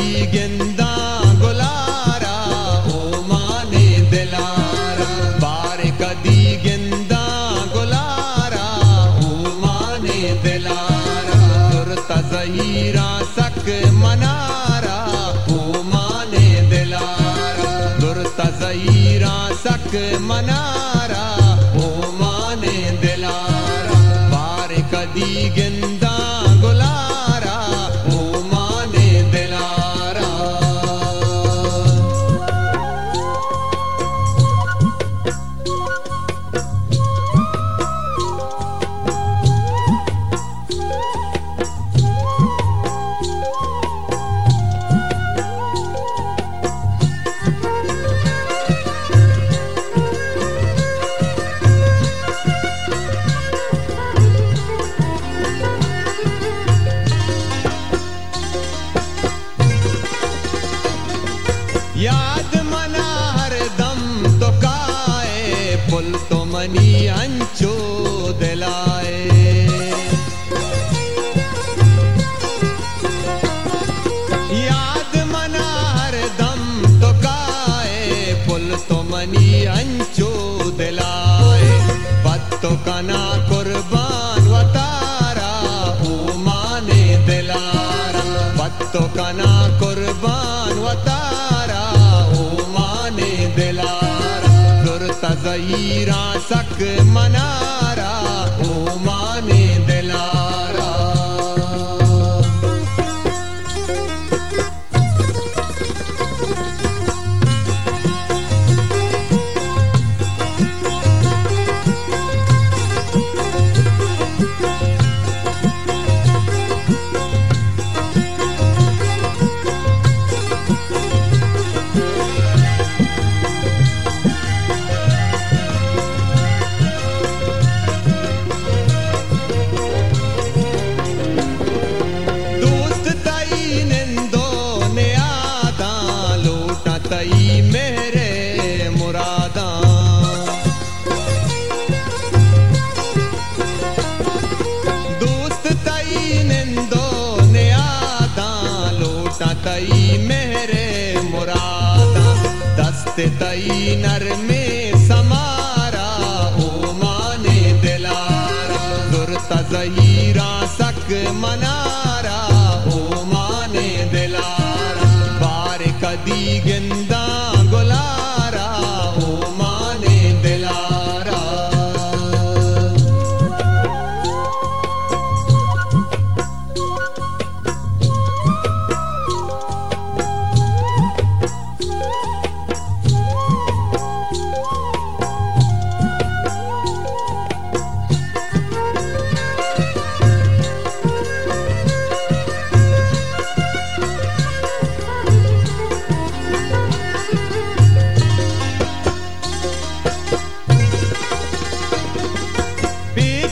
ी गुलारा ओ मने दलारा। पार कदि गिन्दा गुलारा ओ मने दलारा। तसीरा शक मनारा ओ मने दला तसीरा शक मना बोल तो मनी अंचो दिलाए। याद मना हर दम तो काए पुल तो मनी अंचो दिलाए पत्तो कना कुर्बान वतारा, ओ माने दिलारा। पत्तो कना हीरास मना तई नर में समारा, ओ माने दिलारा। दुर्त जहीरा सक मनारा, ओ माने दिलारा। बार कदी गिंदा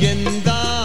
leyenda.